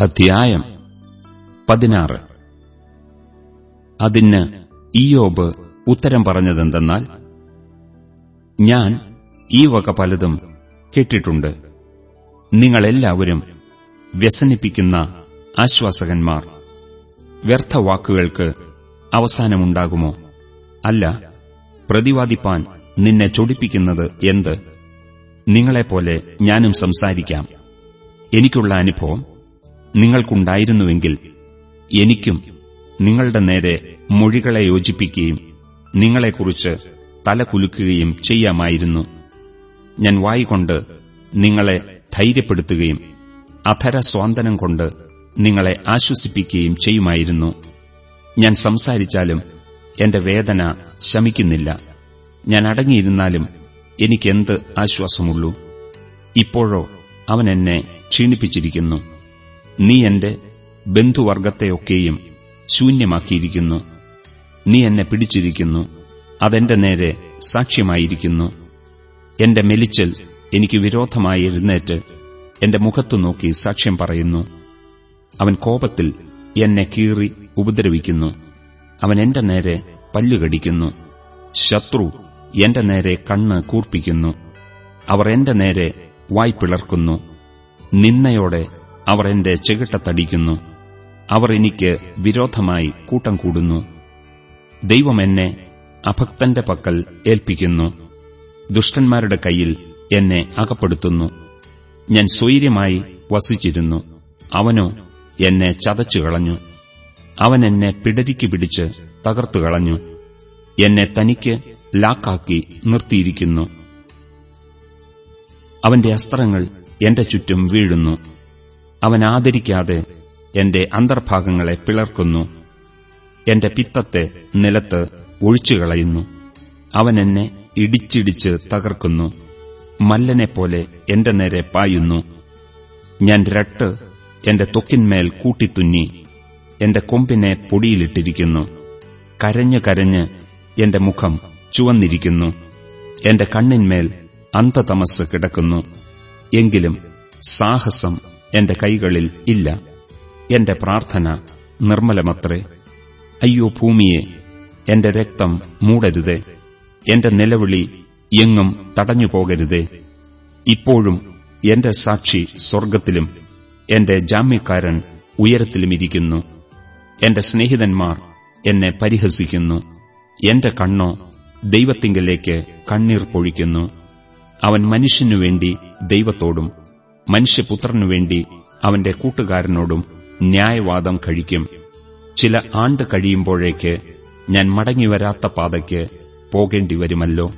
അധ്യായം പതിനാറ്. അതിന് ഈയോബ് ഉത്തരം പറഞ്ഞതെന്തെന്നാൽ ഞാൻ ഈ വക പലതും കേട്ടിട്ടുണ്ട്. നിങ്ങളെല്ലാവരും വ്യസനിപ്പിക്കുന്ന ആശ്വാസകന്മാർ. വ്യർത്ഥവാക്കുകൾക്ക് അവസാനമുണ്ടാകുമോ? അല്ല പ്രതിവാദിപ്പാൻ നിന്നെ ചൊടിപ്പിക്കുന്നത് എന്ത്? നിങ്ങളെപ്പോലെ ഞാനും സംസാരിക്കാം. എനിക്കുള്ള അനുഭവം നിങ്ങൾക്കുണ്ടായിരുന്നുവെങ്കിൽ എനിക്കും നിങ്ങളുടെ നേരെ മൊഴികളെ യോജിപ്പിക്കുകയും നിങ്ങളെക്കുറിച്ച് തല കുലുക്കുകയും ചെയ്യാമായിരുന്നു. ഞാൻ വായികൊണ്ട് നിങ്ങളെ ധൈര്യപ്പെടുത്തുകയും അധര സ്വാന്തനം കൊണ്ട് നിങ്ങളെ ആശ്വസിപ്പിക്കുകയും ചെയ്യുമായിരുന്നു. ഞാൻ സംസാരിച്ചാലും എന്റെ വേദന ശമിക്കുന്നില്ല. ഞാൻ അടങ്ങിയിരുന്നാലും എനിക്കെന്ത് ആശ്വാസമുള്ളൂ? ഇപ്പോഴോ അവൻ എന്നെ ക്ഷീണിപ്പിച്ചിരിക്കുന്നു. നീ എന്റെ ബന്ധുവർഗത്തെയൊക്കെയും ശൂന്യമാക്കിയിരിക്കുന്നു. നീ എന്നെ പിടിച്ചിരിക്കുന്നു. അതെന്റെ നേരെ സാക്ഷ്യമായിരിക്കുന്നു. എന്റെ മെലിച്ചൽ എനിക്ക് വിരോധമായി എഴുന്നേറ്റ് എന്റെ മുഖത്തു നോക്കി സാക്ഷ്യം പറയുന്നു. അവൻ കോപത്തിൽ എന്നെ കീറി ഉപദ്രവിക്കുന്നു. അവൻ എന്റെ നേരെ പല്ലുകടിക്കുന്നു. ശത്രു എന്റെ നേരെ കണ്ണ് കൂർപ്പിക്കുന്നു. അവർ എന്റെ നേരെ വായ്പിളർക്കുന്നു. നിന്നയോടെ അവർ എന്റെ ചെകിട്ടത്തടിക്കുന്നു അവർ എനിക്ക് വിരോധമായി കൂട്ടം കൂടുന്നു. ദൈവം എന്നെ അഭക്തന്റെ പക്കൽ ഏൽപ്പിക്കുന്നു. ദുഷ്ടന്മാരുടെ കയ്യിൽ എന്നെ അകപ്പെടുത്തുന്നു. ഞാൻ സ്വൈര്യമായി വസിച്ചിരുന്നു. അവനോ എന്നെ ചതച്ചു കളഞ്ഞു. അവൻ എന്നെ പിടരിക്ക് പിടിച്ച് തകർത്തു കളഞ്ഞു. എന്നെ തനിക്ക് ലാക്കാക്കി നിർത്തിയിരിക്കുന്നു. അവന്റെ അസ്ത്രങ്ങൾ എന്റെ ചുറ്റും വീഴുന്നു. അവൻ ആദരിക്കാതെ എന്റെ അന്തർഭാഗങ്ങളെ പിളർക്കുന്നു. എന്റെ പിത്തത്തെ നിലത്ത് ഒഴിച്ചുകളയുന്നു. അവൻ എന്നെ ഇടിച്ചിടിച്ച് തകർക്കുന്നു. മല്ലനെപ്പോലെ എന്റെ നേരെ പായുന്നു. ഞാൻ രട്ട് എന്റെ തൊക്കിന്മേൽ കൂട്ടിത്തുന്നി. എന്റെ കൊമ്പിനെ പൊടിയിലിട്ടിരിക്കുന്നു. കരഞ്ഞു കരഞ്ഞ് എന്റെ മുഖം ചുവന്നിരിക്കുന്നു. എന്റെ കണ്ണിന്മേൽ അന്തതമസ് കിടക്കുന്നു. എങ്കിലും സാഹസം എന്റെ കൈകളിൽ ഇല്ല. എന്റെ പ്രാർത്ഥന നിർമ്മലമത്രേ. അയ്യോ ഭൂമിയെ എന്റെ രക്തം മൂടരുതേ. എന്റെ നിലവിളി എങ്ങും തടഞ്ഞുപോകരുതേ. ഇപ്പോഴും എന്റെ സാക്ഷി സ്വർഗത്തിലും എന്റെ ജാമ്യക്കാരൻ ഉയരത്തിലുമിരിക്കുന്നു. എന്റെ സ്നേഹിതന്മാർ എന്നെ പരിഹസിക്കുന്നു. എന്റെ കണ്ണോ ദൈവത്തിങ്കലേക്ക് കണ്ണീർ പൊഴിക്കുന്നു. അവൻ മനുഷ്യനുവേണ്ടി ദൈവത്തോടും മനുഷ്യപുത്രനുവേണ്ടി അവന്റെ കൂട്ടുകാരനോടും ന്യായവാദം കഴിക്കും. ചില ആണ്ട് കഴിയുമ്പോഴേക്ക് ഞാൻ മടങ്ങിവരാത്ത പാതയ്ക്ക് പോകേണ്ടിവരുമല്ലോ.